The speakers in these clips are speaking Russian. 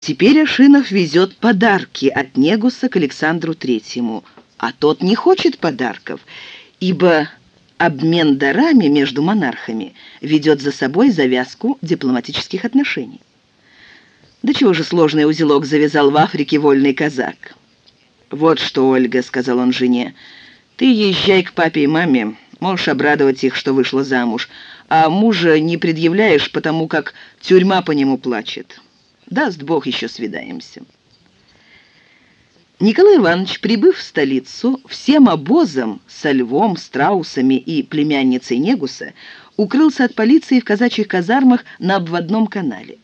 Теперь Ашинов везет подарки от Негуса к Александру Третьему, а тот не хочет подарков, ибо обмен дарами между монархами ведет за собой завязку дипломатических отношений. Да чего же сложный узелок завязал в Африке вольный казак? «Вот что, Ольга», — сказал он жене, — «ты езжай к папе и маме, можешь обрадовать их, что вышла замуж, а мужа не предъявляешь, потому как тюрьма по нему плачет». Даст Бог, еще свидаемся. Николай Иванович, прибыв в столицу, всем обозом со львом, страусами и племянницей Негуса укрылся от полиции в казачьих казармах на обводном канале.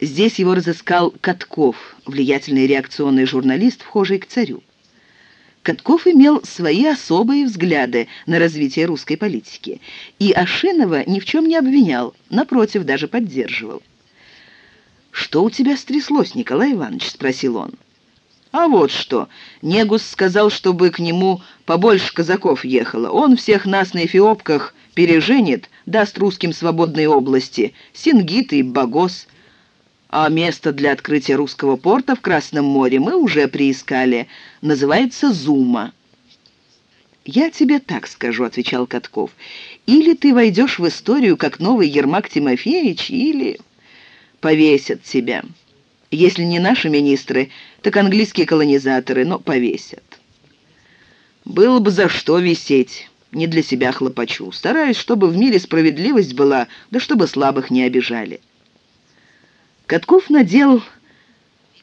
Здесь его разыскал Катков, влиятельный реакционный журналист, вхожий к царю. Катков имел свои особые взгляды на развитие русской политики, и Ашинова ни в чем не обвинял, напротив, даже поддерживал. «Что у тебя стряслось, Николай Иванович?» — спросил он. «А вот что. Негус сказал, чтобы к нему побольше казаков ехало. Он всех нас на эфиопках переженит, даст русским свободные области, Сингит и Багос. А место для открытия русского порта в Красном море мы уже приискали. Называется Зума». «Я тебе так скажу», — отвечал Катков. «Или ты войдешь в историю как новый Ермак Тимофеевич, или...» повесят тебя. Если не наши министры, так английские колонизаторы, но повесят. Было бы за что висеть. Не для себя хлопочу. Стараюсь, чтобы в мире справедливость была, да чтобы слабых не обижали. Катков надел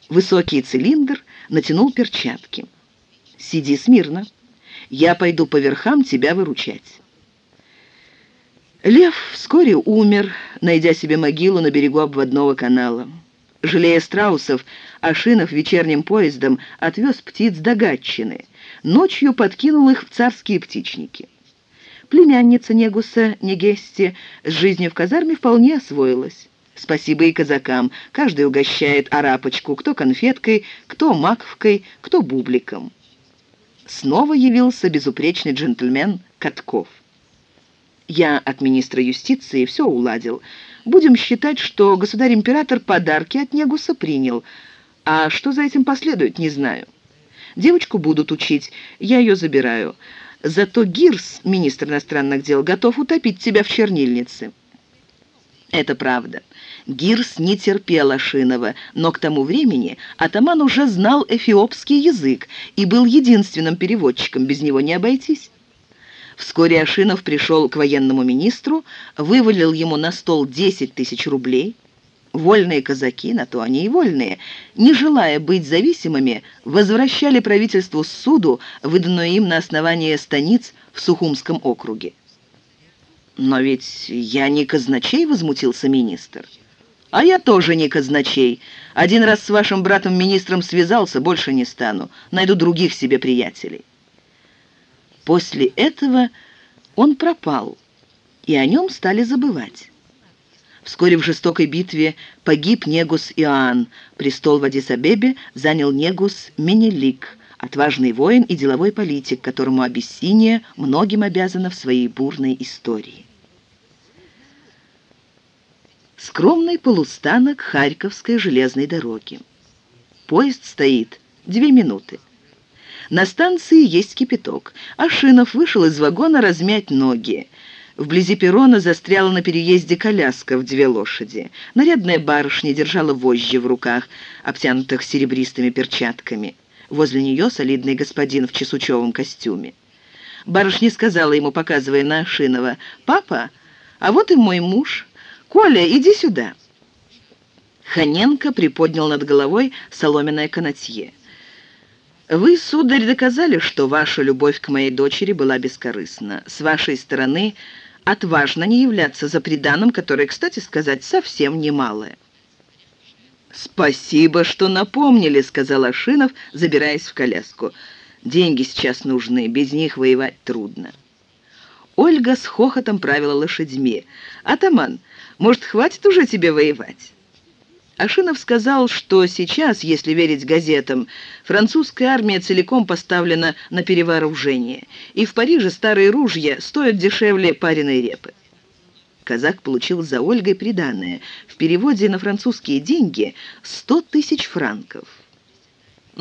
высокий цилиндр, натянул перчатки. «Сиди смирно. Я пойду по верхам тебя выручать». Лев вскоре умер, найдя себе могилу на берегу обводного канала. Жалея страусов, Ашинов вечерним поездом отвез птиц до Гатчины. Ночью подкинул их в царские птичники. Племянница Негуса, Негести, с жизнью в казарме вполне освоилась. Спасибо и казакам. Каждый угощает арапочку, кто конфеткой, кто маковкой, кто бубликом. Снова явился безупречный джентльмен Катков. Я от министра юстиции все уладил. Будем считать, что государь-император подарки от Негуса принял. А что за этим последует, не знаю. Девочку будут учить, я ее забираю. Зато Гирс, министр иностранных дел, готов утопить тебя в чернильнице». Это правда. Гирс не терпел Ашинова, но к тому времени атаман уже знал эфиопский язык и был единственным переводчиком, без него не обойтись. Вскоре Ашинов пришел к военному министру, вывалил ему на стол 10 тысяч рублей. Вольные казаки, на то они и вольные, не желая быть зависимыми, возвращали правительству суду, выданную им на основании станиц в Сухумском округе. «Но ведь я не казначей», — возмутился министр. «А я тоже не казначей. Один раз с вашим братом-министром связался, больше не стану. Найду других себе приятелей». После этого он пропал, и о нем стали забывать. Вскоре в жестокой битве погиб Негус Иоанн. Престол в Адис-Абебе занял Негус Менелик, отважный воин и деловой политик, которому Абиссиния многим обязана в своей бурной истории. Скромный полустанок Харьковской железной дороги. Поезд стоит две минуты. На станции есть кипяток. Ашинов вышел из вагона размять ноги. Вблизи перрона застряла на переезде коляска в две лошади. Нарядная барышня держала вожжи в руках, обтянутых серебристыми перчатками. Возле нее солидный господин в чесучевом костюме. Барышня сказала ему, показывая на Ашинова, «Папа, а вот и мой муж. Коля, иди сюда». Ханенко приподнял над головой соломенное канатье. Вы, сударь, доказали, что ваша любовь к моей дочери была бескорыстна. С вашей стороны отважно не являться за преданным, которое, кстати сказать, совсем немалое. «Спасибо, что напомнили», — сказал Ашинов, забираясь в коляску. «Деньги сейчас нужны, без них воевать трудно». Ольга с хохотом правила лошадьми. «Атаман, может, хватит уже тебе воевать?» Ашинов сказал, что сейчас, если верить газетам, французская армия целиком поставлена на перевооружение, и в Париже старые ружья стоят дешевле пареной репы. Казак получил за Ольгой приданное. В переводе на французские деньги 100 тысяч франков.